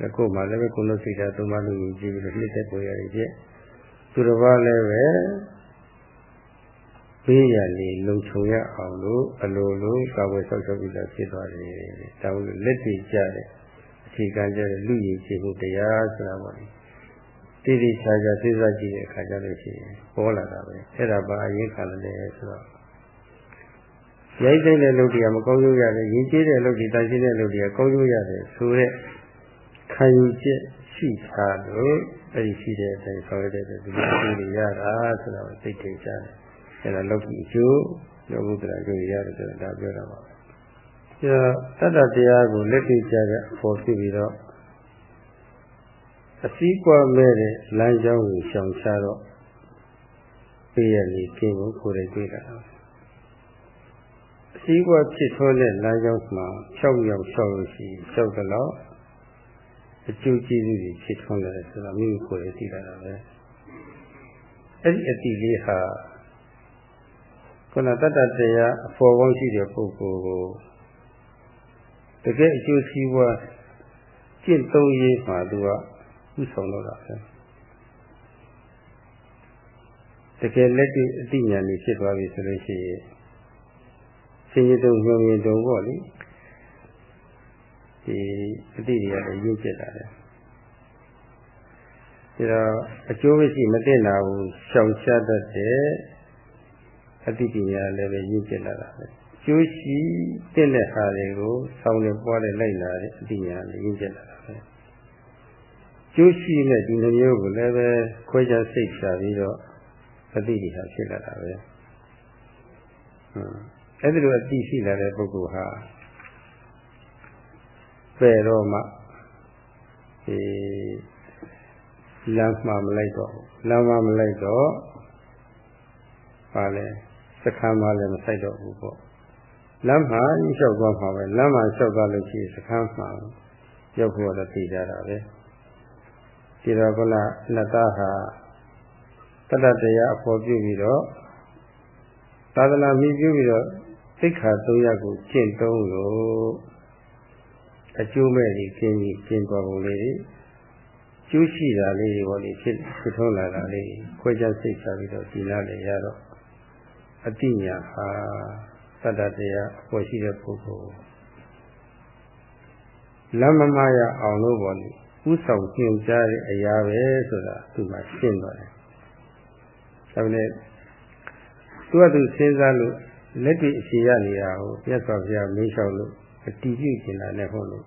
လက်ကိုမှလည်းပဲကိုယ်လုံးစိတ်ဓာတ်သုံးပါးလို့ကြည့်ပြီးတော့နှိမ့်သက်ပေါ်ရည်ဖြစ်သူတစ်ပါးလည်းပဲ ဘေးရလေလုံခြုံရအောင်လို့အလိုလိုကာဝယ်ဆောက်ရှောက်ပြီးတော့ဖြစ်သွားတယ်။ဒါလို့လက်တည်ကြတဲ့အခြေခံကြတဲ့လူရည်ရှိမှုတရားဆိုတာပေါ့လေတိတိကျကျသိစားကြည့်တဲ့အခါကျလို့ရှိရင်ပေါ်လာတာပဲအဲ့ဒါပါအရင်ခံတယ်ဆိုတော့ရိုက်တဲ့လုပ်တရားမကောင်းကျိုးရတယ်ရင်ကျေးတဲ့လုပ်တွေတိုင်ရှင်းတဲ့လုပ်တွေကကောင်းကျိုးရတယ်ဆိုတဲ့ခံယူချက်ရှိထားလို့အဲ့ဒီရှိတဲ့အတိုင်းဆောင်ရတဲ့ဒီလိုအကျိုးတွေရတာဆိုတော့သိသိကြတယ် အဲ့ဒါလောကီအကျိုးလောကုတ္တရာအကျိုးရတယ်ဆိုတော့ဒါပြောတာပါအဲတတ္တတရားကိုလက်တွေ့ကြတဲ့အဖို့ဖြစ်ပြီးတော့အစည်းကွာမဲ့တဲ့လမ်းကြောင်းကိုရှောင်ရှားတော့ပေးရလေကျင်းကိုကိုယ်တိုင်တွေ့တာအစည်းကွာဖြစ်ထွန်းတဲ့လမ်းကြောင်းမှာ၆ရောက်၆လို့ရှိ၆တလောက်အကျိုးကျေးဇူးတွေဖြစ်ထွန်းလာတယ်ဆိုတာမိမိကိုယ်တိုင်သိလာတာပဲအဲ့ဒီအတိလေးဟာ ခုနတတ္တတရားအဖော်ကောင်းရှိတဲ့ပုဂ္ဂိုလ်ကိုတကယ်အကျိုးစီးပွားကျင့်သုံးရေးမှာသူကဥဆောင်တော့တာပဲတကယ်လက်တွေ့အသိဉာဏ်ကြီးဖြစ်သွားပြီဆိုလို့ရှိရင်ဆင်းရဲတုံညုံရင်တုံပေါ့လေဒီအတိတွေကလည်းရင့်ကျက်လာတယ်ဒါတော့အကျိုးမရှိမတင်တာဘူးရှောင်ရှားတတ်တဲ့ အတိပညာလည်းပဲရင့်ကျက်လာတာပဲကျိုးရှိတဲ့ဟာတွေကိုဆောင်းနေပွားတဲ့လိုက်လာတဲ့အတိညာလည်းရင့်ကျက်လာတာပဲကျိုးရှိတဲ့ဒီလိုမျိုးကိုလည်းပဲခွဲခြားစိတ်ချပြီးတော့အတိဒီဟာဖြစ်လာတာပဲဟွန်းအဲ့ဒီလိုအတိရှိလာတဲ့ပုဂ္ဂိုလ်ဟာပယ်တော့မှဒီလမ်းမှမလိုက်တော့လမ်းမှမလိုက်တော့ပါလေ စခန်းမှလည်းမဆိုင်တော့ဘူးပေါ့လမ်းမှာလျှောက်သွားမှာပဲလမ်းမှာလျှောက်သွားလို့ရှိရင်စခန်းမှာရောက်ဖို့တော့သိကြတာပဲဒီတော့ကလနှစ်သားဟာတတ္တတရားအဖို့ပြုပြီးတော့သာသနာမိပြုပြီးတော့သိက္ခာ၃ရပ်ကိုကျင့်သုံးလို့အကျိုးမဲ့ကြီးကျင့်ပြီးကျင့်သွားပုံလေးတွေကျိုးရှိတာလေးတွေပေါ့လေဖြစ်ဖြစ်ထုံးလာတာလေးခွဲခြားစိတ်ချပြီးတော့ဒီလားလေရတော့ အတိညာဟာတတ္တတရားအဖို့ရှိတဲ့ပုဂ္ဂိုလ်လမ်းမမရအောင်လို့ပေါ့လေဥဆောင်ညွှန်ကြားတဲ့အရာပဲဆိုတာသူမှရှင်းသွားတယ်။ဒါပေမဲ့သူကသူစဉ်းစားလို့လက်တွေ့အရှိရနေတာကိုမြတ်စွာဘုရားမင်းလျှောက်လို့အတီးပြုကျင်တာနဲ့ဟုတ်လို့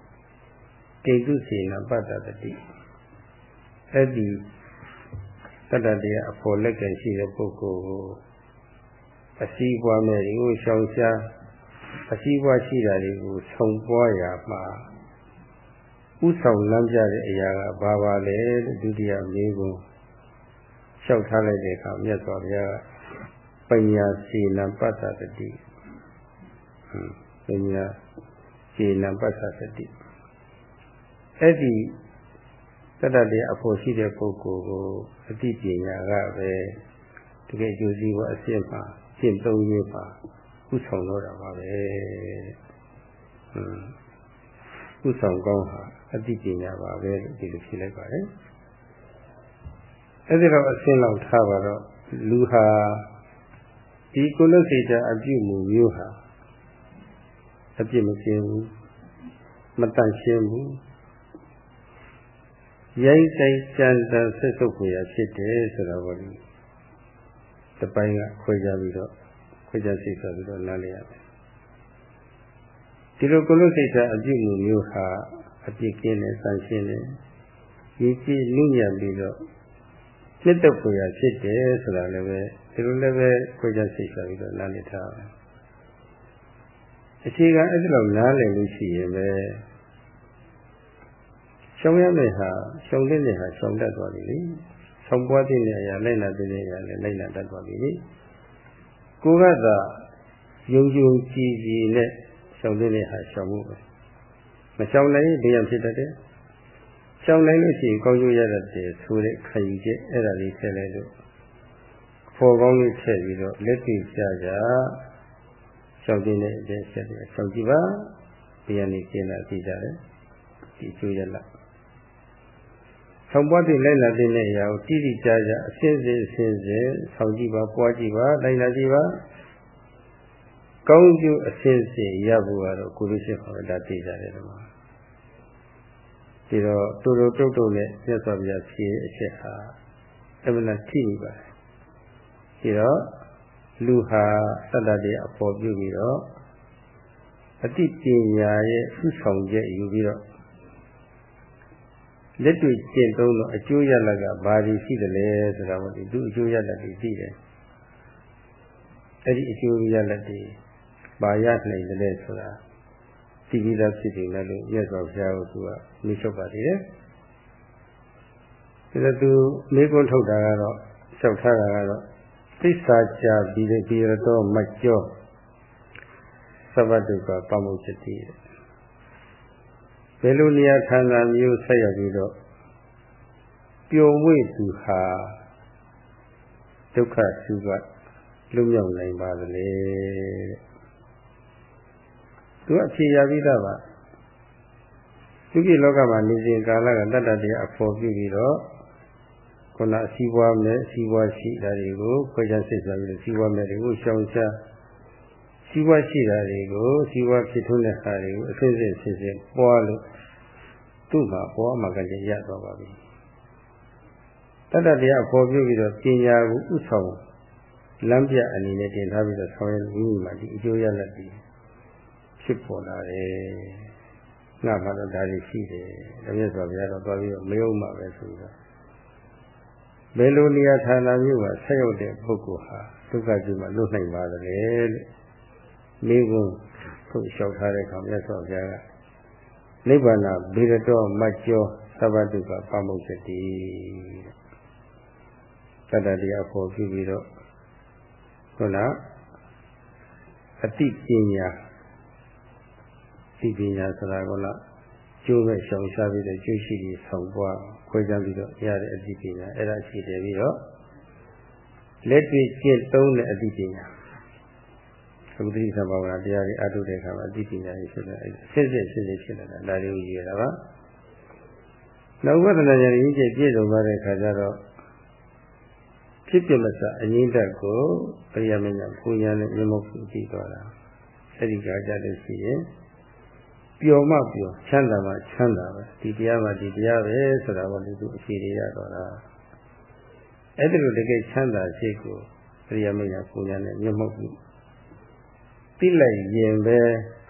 တကိတုစေနပတ္တတတိအဲ့ဒီတတ္တတရားအဖို့လက်ကရှိတဲ့ပုဂ္ဂိုလ်ကို အစည်းပွားမဲ့တွေကိုရှောင်ရှားအစည်းပွားရှိတာတွေကိုဆုံပွားရမှာဥဆောင်လမ်းပြတဲ့အရာကဘာပါလဲလို့ဒုတိယမေးခွန်းလျှောက်ထားလိုက်တဲ့အခါမြတ်စွာဘုရားပညာစီနံပတ္တတတိပညာစီနံပတ္တတတိအဲ့ဒီတတ္တတရားအဖို့ရှိတဲ့ပုဂ္ဂိုလ်ကိုအတိပညာကပဲတကယ်ကြိုးစည်းဖို့အရှင်းမှာ ရှင်းသုံးရပါဥဆောင်တော့တာပါပဲဥဆောင်ကောင်းဟာအတိပညာပါပဲလို့ဒီလိုဖြေလိုက်ပါတယ်အဲ့ဒီတော့အရှင်းလောက်ထားပါတော့လူဟာဒီကုလစိတ်ဓာတ်အပြုမှုမျိုးဟာအပြစ်မကျင်ဘူးမတန့်ရှင်းဘူးရိုက်ဆိုင်ကြံတန်ဆက်ဆုပ်ဖွယ်ရဖြစ်တယ်ဆိုတော့ဘောဒီ တပိုင်းကခွဲကြပြီးတော့ခွဲကြစိတ်ဆိုပြီးတော့နားလည်ရတယ်ဒီလိုကုလစိတ်ဓာတ်အပြုမှုမျိုးဟာအပြစ်ကင်းတယ်ဆန့်ရှင်းတယ်ရည်ကြည်လူညံပြီးတော့စိတ်တဖွယ်ရဖြစ်တယ်ဆိုတာလည်းပဲဒီလိုလည်းပဲခွဲခြားစိတ်ဆိုပြီးတော့နားလည်ထားအောင်အခြေခံအဲ့ဒီလောက်နားလည်လို့ရှိရင်ပဲရှောင်ရမယ့်ဟာရှောင်တဲ့နေဟာရှောင်တတ်သွားပြီလေ ရှောင်ပွားတဲ့နေရာလိုက်လာတဲ့နေရာလည်းလိုက်လာတတ်သွားပြီလေကိုကသာယုံယုံကြည်ကြည်နဲ့ရှောင်တဲ့နေဟာရှောင်မှုပဲမရှောင်နိုင်ရင်ဘေးရန်ဖြစ်တတ်တယ်ရှောင်နိုင်လို့ရှိရင်ကောင်းကျိုးရတတ်တယ်ဆိုတဲ့ခံယူချက်အဲ့ဒါလေးထည့်လိုက်လို့ဖော်ကောင်းလေးထည့်ပြီးတော့လက်တွေ့ကြကြရှောင်ခြင်းနဲ့အကျဉ်းချက်တွေရှောင်ကြည့်ပါဘေးရန်နေကျင်းလာကြည့်ကြတယ်ဒီကျိုးရလား ဆောင်ပွားတဲ့လိုက်လာတဲ့အရာကိုတိတိကျကျအစစ်စစ်အစစ်စစ်ဆောင်ကြည့်ပါပွားကြည့်ပါလိုက်လာကြည့်ပါကောင်းကျိုးအစစ်စစ်ရဖို့ကတော့ကိုလိုရှိခေါ်တာသိကြတယ်ဒီမှာဒီတော့တူတူတုတ်တုတ်နဲ့မြတ်စွာဘုရားဖြေအချက်ဟာအမှန်တထိနေပါတယ်ဒီတော့လူဟာသတ္တတရားအပေါ်ပြုပြီးတော့အတိပညာရဲ့ဥဆောင်ချက်ယူပြီးတော့ လက်တွေ့ကျင့်သုံးတော့အကျိုးရလဒ်ကဘာတွေရှိတယ်လဲဆိုတာကိုဒီသူအကျိုးရလဒ်တွေသိတယ်အဲ့ဒီအကျိုးရလဒ်တွေဘာရနိုင်တယ်လဲဆိုတာသိပြီးသားဖြစ်တယ်လို့မြတ်စွာဘုရားကသူကမိတ်ဆက်ပါသေးတယ်ဒါသူမိကွန်းထုတ်တာကတော့လျှောက်ထားတာကတော့သစ္စာကြပြီးတဲ့ဒီရတော့မကျော်သဗ္ဗတုကပမုတ်တိ ဘယ်လိုနေရာဌာနမျိုးဆက်ရပြီးတော့ပျော်မွေ့သူဟာဒုက္ခစုကလွတ်မြောက်နိုင်ပါသလဲသူအဖြေရပြီးသားပါသူကြီးလောကမှာနေစဉ်ကာလကတတ္တတရားအဖို့ပြုပြီးတော့ခုနအစည်းအဝါးနဲ့အစည်းအဝါးရှိတာတွေကိုခွဲခြားစိတ်ဆိုပြီးအစည်းအဝါးမဲ့တွေကိုရှောင်ရှား စီးပွားရှိတာတွေကိုစီးပွားဖြစ်ထွန်းတဲ့ဟာတွေကိုအစစ်စစ်စစ်စစ်ပွားလို့သူ့မှာပေါ်မှာကလေးရသွားပါပြီတတ္တတရားပေါ်ပြပြီးတော့ပညာကိုဥဆောင်လမ်းပြအနေနဲ့တင်ထားပြီးတော့ဆောင်းရင်းမိမိမှာဒီအကျိုးရလဒ်တွေဖြစ်ပေါ်လာတယ်ငါမှတော့ဒါတွေရှိတယ်ဒါမြတ်စွာဘုရားတော့သွားပြီးတော့မယုံမှပဲဆိုတော့ဘယ်လိုနေရာဌာနမျိုးကဆက်ရောက်တဲ့ပုဂ္ဂိုလ်ဟာဒုက္ခကြီးမှလွတ်နိုင်ပါသလဲလို့ မိဘထုတ်လျှောက်ထားတဲ့အခါမြတ်စွာဘုရားကနိဗ္ဗာန်ဗေရတောမကျော်သဗ္ဗတုကပမုတ်စတိတတ္တတရားပေါ်ပြီးပြီးတော့ဟုတ်လားအတိပညာသိပညာဆိုတာကလားကျိုးပဲရှောင်ရှားပြီးတော့ကျိုးရှိပြီးဆောင်ပွားခွဲခြားပြီးတော့ရတဲ့အတိပညာအဲ့ဒါရှိတယ်ပြီးတော့လက်တွေ့ကျင့်သုံးတဲ့အတိပညာ သုတိသဘာဝတရားတွေအထုတဲ့အခါမှာအတိပညာကြီးဖြစ်တယ်စစ်စစ်စစ်စစ်ဖြစ်လာတာဒါလေးကိုကြည့်ရတာပါနောက်ဝဒနာဉာဏ်ကြီးကျပြည့်စုံသွားတဲ့အခါကျတော့ဖြစ်ပြမစအငိမ့်တက်ကိုပရိယမညာကိုညာနဲ့မြမုတ်ကြည့်သွားတာအဲ့ဒီကြကြလို့ရှိရင်ပျော်မှပျော်ချမ်းသာမှချမ်းသာပဲဒီတရားမှဒီတရားပဲဆိုတာကလူသူအရှိရရတော့တာအဲ့ဒီလိုတကယ်ချမ်းသာစိတ်ကိုပရိယမညာကိုညာနဲ့မြမုတ် သိလိုက်ရင်ပဲ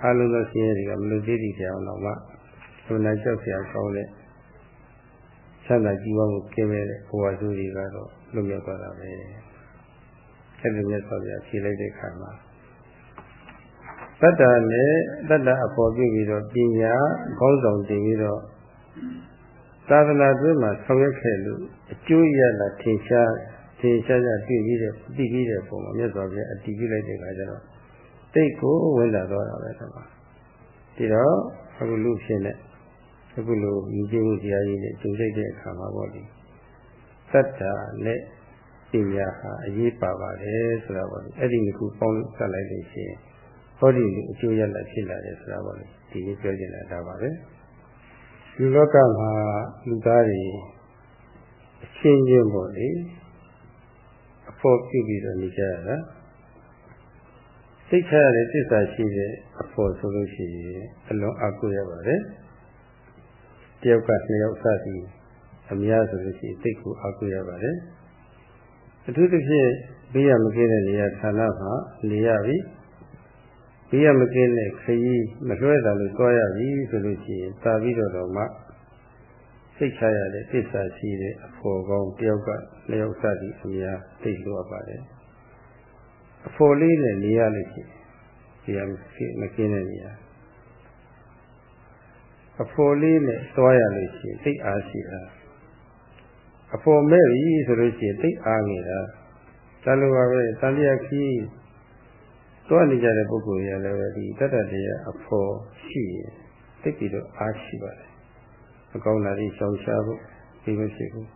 အလုံးစုံဆင်းရဲတွေကမလွတ်သေးသည့်တရားတော်မှာဘုရားကြောက်ဆရာကောင်းတဲ့ဆန္ဒကြီးပွားမှုကင်းမဲ့တဲ့ဘဝစုတွေကတော့လွတ်မြောက်သွားတာပဲ။အဲဒီမြတ်စွာဘုရားဖြေလိုက်တဲ့အခါမှာတတ္တနဲ့တတ္တအပေါ်ပြပြီးတော့ပညာခေါင်းဆောင်တင်ပြီးတော့သာသနာ့အတွင်းမှာဆောင်ရွက်ခဲ့လို့အကျိုးရလာထင်ရှားထင်ရှားကြတွေ့ပြီးတဲ့သိပြီးတဲ့ပုံမှာမြတ်စွာဘုရားအတည်ပြုလိုက်တဲ့အခါကျတော့ တိတ်ကိုဝင်လာတော့တာပဲဆိုတော့ဒီတော့အခုလူဖြစ်နေအခုလိုညီကျမှုတရားကြီးနဲ့ကျုံလိုက်တဲ့အခါမှာပေါ့ဒီသတ္တာနဲ့ပညာဟာအရေးပါပါတယ်ဆိုတာပေါ့ဒီအဲ့ဒီတစ်ခုပေါင်းဆက်လိုက်လို့ရှိရင်ဟောဒီလိုအကျိုးရလဖြစ်လာတယ်ဆိုတာပေါ့လေဒီနေ့ပြောချင်တာဒါပါပဲဒီလောကမှာလူသားတွေအချင်းချင်းပေါ့လေအဖို့ပြုပြီးတော့နေကြရတာ စိတ်ချရတဲ့သစ္စာရှိတဲ့အဖို့ဆိုလို့ရှိရင်အလွန်အကုရပါတယ်တယောက်ကနှစ်ယောက်စသည်အများဆိုလို့ရှိရင်စိတ်ကိုအကုရပါတယ်အထူးသဖြင့်ဘေးရမကင်းတဲ့နေရာဌာနမှာနေရပြီဘေးရမကင်းတဲ့ခရီးမလွှဲတာလို့တွားရပြီဆိုလို့ရှိရင်သာပြီးတော့တော့မှစိတ်ချရတဲ့သစ္စာရှိတဲ့အဖို့ကောင်းတယောက်ကလျောက်စသည်အများသိလို့ရပါတယ် အဖို့လေးနဲ့နေရလို့ရှိရင်ဘေးရမကင်းတဲ့နေရာအဖို့လေးနဲ့တွားရလို့ရှိရင်သိအားရှိတာအဖို့မဲ့ပြီဆိုလို့ရှိရင်သိအားငယ်တာဒါလိုပါပဲတန်တရားခီးတွားနေကြတဲ့ပုဂ္ဂိုလ်ရလည်းပဲဒီတတ္တတရားအဖို့ရှိရင်သိပြီးတော့အားရှိပါတယ်အကောင်းတာလေးရှောင်ရှားဖို့ဒီလိုရှိဘူး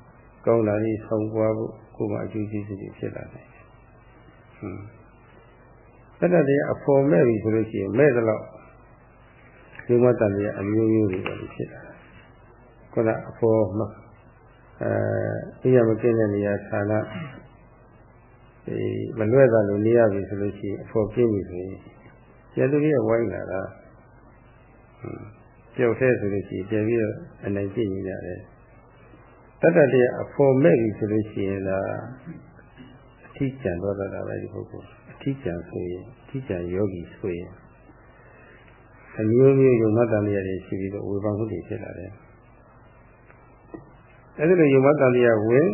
ကောင်းတာလေးဆောင်ပွားဖို့ကိုယ်မှာအကျိုးကျေးဇူးတွေဖြစ်လာတယ်ဟွန်း တတ္တတရားအဖို့မဲ့ပြီဆိုလို့ရှိရင်မဲ့သလောက်ဒီမတ္တတရားအမျိုးမျိုးတွေပဲဖြစ်လာတယ်ခုနအဖို့မအဲအိယာမကင်းတဲ့နေရာဌာနဒီမလွဲ့တာလို့နေရပြီဆိုလို့ရှိရင်အဖို့ပြင်းပြီဆိုရင်ကျန်သူရဲ့ဝိုင်းလာတာကြောက်သေးဆိုလို့ရှိရင်ပြန်ပြီးတော့အနိုင်ကျင့်နေရတယ်တတ္တတရားအဖို့မဲ့ပြီဆိုလို့ရှိရင်လားအ ထီးကျန်တော့တာပဲဒီပုဂ္ဂိုလ်အထီးကျန်ဆိုရင်အထီးကျန်ယောဂီဆိုရင်အမျိုးမျိုးယုံမတန်တရားတွေရှိပြီးတော့ဝေဘာမှုတွေဖြစ်လာတယ်အဲဒီလိုယုံမတန်တရားဝင်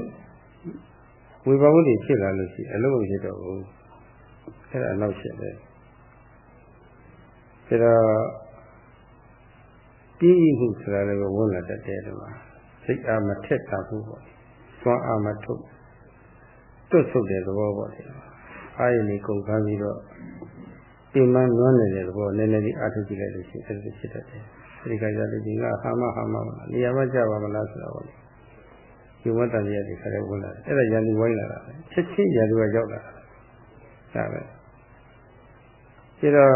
ဝေဘာမှုတွေဖြစ်လာလို့ရှိအလုံးမဖြစ်တော့ဘူးအဲ့ဒါနောက်ဖြစ်တယ်ဒါတော့ပြည့်မှုဆိုတာလည်းဝင်လာတတ်တယ်ဒီမှာစိတ်အားမထက်တာဘူးပေါ့သွမ်းအားမထုတ် တွတ်ဆုပ်တဲ့သဘောပေါ့ဒီအာယုန်ကိုကုန်ခန်းပြီးတော့ပြင်မနွမ်းနေတဲ့သဘောနည်းနည်းလေးအားထုတ်ကြည့်လိုက်လို့ရှိရင်အဲ့ဒါဖြစ်တတ်တယ်အဲဒီကကြလို့ဒီကဟာမဟာမနေရာမကြပါမလားဆိုတာပေါ့ဒီဝတ္တန်ရည်တွေခရဲဝင်လာတယ်အဲ့ဒါရန်သူဝိုင်းလာတာချက်ချင်းရန်သူကရောက်လာတာဒါပဲပြီးတော့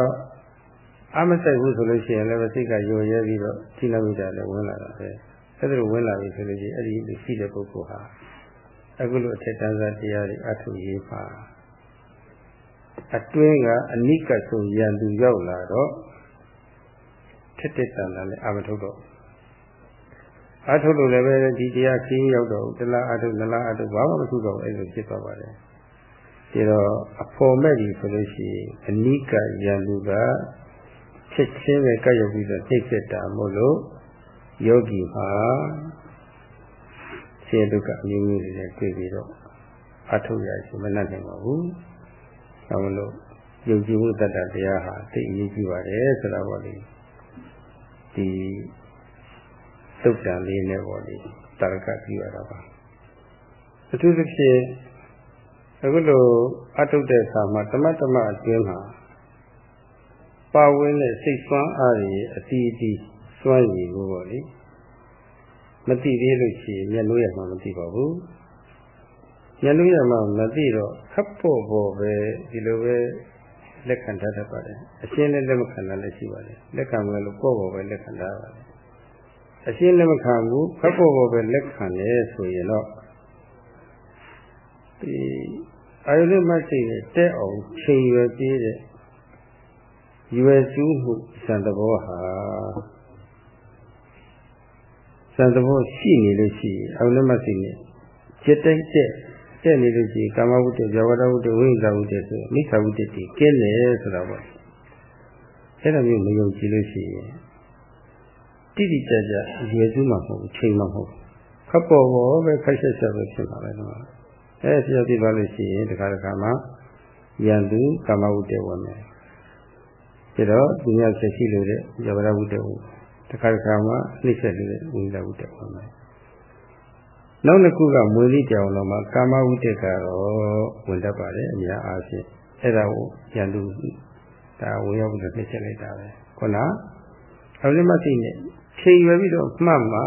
အမဆိုင်ဘူးဆိုလို့ရှိရင်လည်းစိတ်ကယိုရဲပြီးတော့ထိလမိတာလည်းဝင်လာတာပဲအဲ့ဒါလိုဝင်လာပြီဆိုလို့ရှိရင်အဲ့ဒီရှိတဲ့ပုဂ္ဂိုလ်ဟာ အခုလိုအထက်တန်းစားတရားတွေအထုရေးပါအတွင်းကအနိကဆုံးရန်သူရောက်လာတော့ထက်တဲ့တန်တာလည်းအမထုတ်တော့အထုတ်လို့လည်းပဲဒီတရားခင်းရောက်တော့တလားအထုတ်နလားအထုတ်ဘာမှမထုတ်တော့အဲ့လိုဖြစ်သွားပါတယ်ဒီတော့အဖို့မဲ့ပြီဆိုလို့ရှိရင်အနိကရန်သူကချက်ချင်းပဲကပ်ရောက်ပြီးတော့နှိမ့်ဆက်တာမို့လို့ယောဂီဟာ ဆင်းဒုက္ခအမျိုးမျိုးတွေနဲ့တွေ့ပြီးတော့အထုတ်ရရှိမနိုင်နိုင်ပါဘူး။ဒါမလို့ယုံကြည်မှုတတ္တတရားဟာသိအရေးကြီးပါတယ်ဆိုတာပေါ့လေ။ဒီသုတ်တန်လေးနဲ့ပေါ့လေတာရကပြီးရတာပါ။အထူးသဖြင့်အခုလိုအထုတ်တဲ့အခါမှာတမတ်တမအတွင်းမှာပါဝင်တဲ့စိတ်ဆွမ်းအားတွေအတီးအတီးစွမ်းရည်ကိုပေါ့လေ မသိသေးလို့ရှိရင်မျက်လို့ရမှာမသိပါဘူးမျက်လို့ရမှာမသိတော့ခပ်ဖို့ဖို့ပဲဒီလိုပဲလက်ခံထားတတ်ပါတယ်အရှင်းနဲ့လက်မခံတာလည်းရှိပါတယ်လက်ခံမယ်လို့ပေါ့ပေါ့ပဲလက်ခံထားပါတယ်အရှင်းလက်မခံဘူးခပ်ဖို့ဖို့ပဲလက်ခံလဲဆိုရင်တော့ဒီအာယုန်မစိတ်နဲ့တက်အောင်ချိန်ရွယ်ပြေးတဲ့ရွယ်ကျူးမှုစံတဘောဟာ စံတဘောရှိနေလို့ရှိရင်အောင်လည်းမရှိနဲ့จิตတိုက်တဲ့တဲ့နေလို့ရှိရင်ကာမဝတ္တဇဝတဝတ္တဝိဇာဝတ္တဆိုမိစ္ဆာဝတ္တတိကျင်းတယ်ဆိုတာပေါ့အဲ့လိုမျိုးမယုံကြည်လို့ရှိရင်တိတိကျကျရွယ်စုမှမဟုတ်ဘူးချိန်မှမဟုတ်ဘူးခပ်ပေါ်ပေါ်ပဲခိုက်ဆက်ဆက်ပဲဖြစ်ပါလေတော့အဲပြောပြပါလို့ရှိရင်တခါတခါမှယန္တုကာမဝုတ္တဝမယ်ပြီးတော့သူများဆက်ရှိလို့တဲ့ယောဂရဝုတ္တဝ တခါတခါမှနှိမ့်ဆက်လို့တဲ့ဝိလဝုတ္တဝမယ်နောက်တစ်ခုကမွေလိကြောင်တော့မှကာမဝုတ္တကတော့ဝင်တတ်ပါတယ်အများအားဖြင့်အဲ့ဒါကိုယန္တုဒါဝင်ရောက်ပြီးတော့နှိမ့်ဆက်လိုက်တာပဲခုနအဝိမသိနဲ့ချိန်ရွယ်ပြီးတော့မှတ်မှ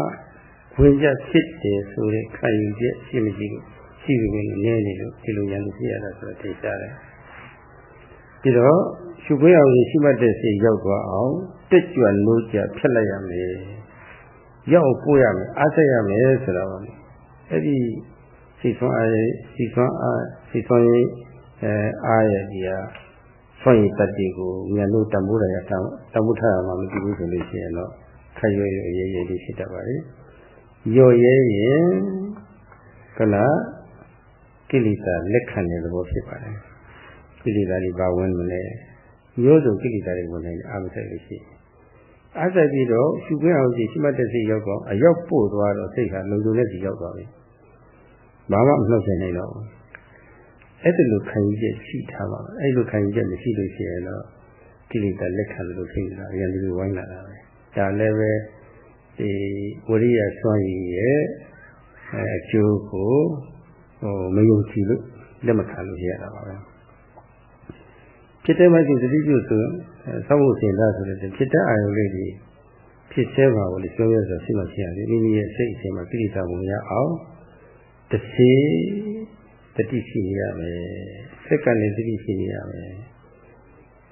ဝင်ကြဖြစ်တယ်ဆိုတဲ့ခံယူချက်ရှိမရှိလို့ရှိပြီပဲနည်းနေလို့ဒီလိုရန်သူဖြစ်ရတာဆိုတော့သိကြတယ်ပြီးတော့ ရှုခွင့်အောင်ရှိမှတ်တဲ့စိတ်ရောက်သွားအောင်တက်ကြွလို့ကြဖြတ်လိုက်ရမယ်ရောက်ပို့ရမယ်အားဆက်ရမယ်ဆိုတော့အဲ့ဒီစိတ်ဆွမ်းအားစိတ်ဆွမ်းအားစိတ်ဆွမ်းရေးအဲအားရဒီဟာဆွမ်းရည်တတ်တီကိုမြန်လို့တမိုးရရတမိုးထားရမှာမသိဘူးဆိုလို့ရှိရင်တော့ခရွရွရဲရဲလေးဖြစ်တတ်ပါလေရော့ရဲရင်ကလာကိလေသာလက်ခံတဲ့သဘောဖြစ်ပါတယ်ကိလေသာတွေပါဝင်မလဲ မျိုးစုံကိလေသာတွေဝင်နေအာမဆိုင်လို့ရှိအားဆိုင်ပြီးတော့ရှုခွင့်အောင်ကြည့်ရှိမှတ်တဲ့စိတ်ရောက်တော့အရောက်ပို့သွားတော့စိတ်ကလုံလုံနဲ့စီရောက်သွားပြီဘာမှမနှုတ်ဆက်နိုင်တော့ဘူးအဲ့ဒါလိုခံယူချက်ရှိထားပါအဲ့လိုခံယူချက်မရှိလို့ရှိရင်တော့ကိလေသာလက်ခံလို့ဖြစ်နေတာရန်သူဝိုင်းလာတာပဲဒါလည်းပဲဒီဝရိယစွမ်းရည်ရဲ့အကျိုးကိုဟိုမယုံကြည်လို့လက်မခံလို့ရတာပါပဲ ဖြစ်တဲ့မရှိသတိပြုဆိုသောက်ဖို့စင်သားဆိုတဲ့ဖြစ်တဲ့အာယုလေးတွေဖြစ်သေးပါဘူးလေပြောရဆိုရှိမှရှိရတယ်မိမိရဲ့စိတ်အချိန်မှာကိလေသာဝင်ရအောင်တစေတတိရှိရမယ်စက္ကန့်နဲ့တတိရှိရမယ်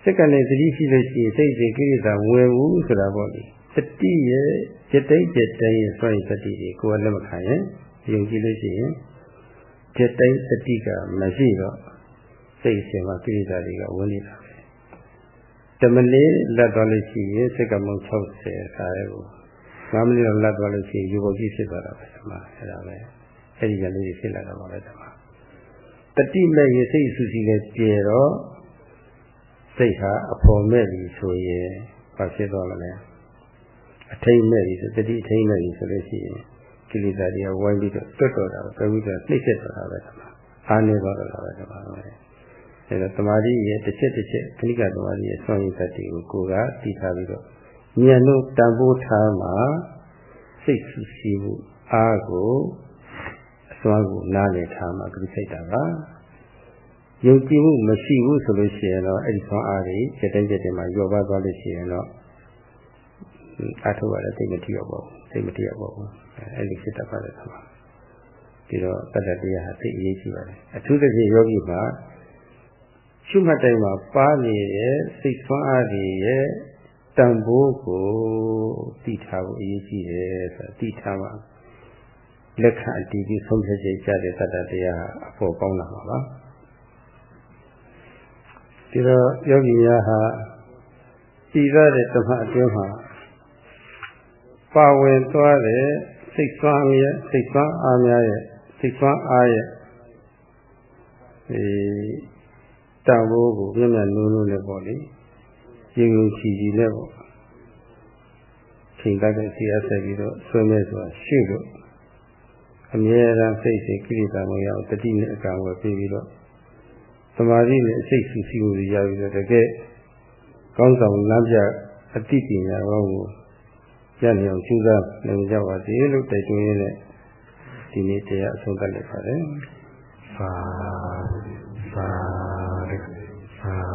စက္ကန့်နဲ့တတိရှိလို့ရှိရင်စိတ်စိတ်ကိလေသာဝင်ဘူးဆိုတာပေါ့လေတတိရဲ့จิตတိတ်จิตတိုင်းရဲ့စွန့်ရည်တတိတွေကိုယ်ကလက်မခံရင်ယုံကြည်လို့ရှိရင်จิตတိုင်းတတိကမရှိတော့ စိတ်အစဉ်မှာကိလေသာတွေကဝင်နေတာပဲတမလေးလက်သွားလို့ရှိရင်စိတ်ကမုံ60ခါရဲ့ကို5မိနစ်လောက်လက်သွားလို့ရှိရင်ယူဖို့ကြီးဖြစ်သွားတာပဲဒီမှာအဲ့ဒါပဲအဲ့ဒီကလေးဖြစ်လာတာပါပဲဒီမှာတတိမဲ့ရစိတ်ဆူစီနဲ့ကျေတော့စိတ်ဟာအဖော်မဲ့ပြီဆိုရင်ဘာဖြစ်သွားမလဲအထိမ့်မဲ့ပြီဆိုတတိအထိမ့်မဲ့ပြီဆိုလို့ရှိရင်ကိလေသာတွေကဝိုင်းပြီးတော့တွတ်တော်တာပဲပြီးတော့နှိမ့်ဆက်တော်တာပဲဒီမှာအားနေသွားတာပဲဒီမှာပဲ အဲတော့တမာတိရဲ့တစ်ချက်တစ်ချက်ခဏိကတမာတိရဲ့ဆွမ်းရည်သတ္တိကိုကိုယ်ကတည်ထားပြီးတော့ဉာဏ်တို့တန်ဖိုးထားမှာစိတ်ဆူဆီးမှုအားကိုအစွမ်းကိုနားလည်ထားမှာပြိစိတ်တာပါယုံကြည်မှုမရှိဘူးဆိုလို့ရှိရင်တော့အဲ့ဒီဆွမ်းအားတွေစက်တိုင်းစက်တိုင်းမှာယောပါသွားလို့ရှိရင်တော့အားထုတ်ရတဲ့စိတ်မတည်ရပါဘူးစိတ်မတည်ရပါဘူးအဲ့ဒီဖြစ်တတ်ပါတယ်ဆရာဒီတော့တတ္တတရားဟာသိအရေးကြီးပါတယ်အထူးသဖြင့်ယောဂီမှာ ရှုမှတ်တိုင်းမှာပါနေတဲ့စိတ်ဆွမ်းအားတွေရဲ့တန်ဖိုးကိုသိထားဖို့အရေးကြီးတယ်ဆိုတာသိထားပါလက်ခံအတည်ပြီးဆုံးဖြတ်ချက်ကြတဲ့တတ္တတရားအဖို့ကောင်းလာပါပါဒီတော့ယောဂီများဟာဤရတဲ့ဓမ္မအတွင်းမှာပါဝင်သွားတဲ့စိတ်ဆွမ်းရဲ့စိတ်ဆွမ်းအားများရဲ့စိတ်ဆွမ်းအားရဲ့ဒီ တန်ဖိုးကိုမျက်မျက်နိုးနိုးနဲ့ပေါ့လေရင်ငုံချီချီနဲ့ပေါ့ချိန်တိုက်တဲ့စီအားဆက်ပြီးတော့ဆွဲမဲ့ဆိုတာရှေ့လို့အမြဲတမ်းစိတ်စိတ်ကိလေသာမရအောင်တတိနဲ့အကံဝယ်ပြီးပြီးတော့သမာဓိနဲ့အစိတ်ဆူဆီးမှုရပြီးတော့တကယ်ကောင်းဆောင်လမ်းပြအတိပညာကောင်းကိုရနေအောင်ကျူးစားနိုင်ကြပါစေလို့တိုက်တွန်းရင်းနဲ့ဒီနေ့တရားအဆုံးသတ်လိုက်ပါတယ် Uh,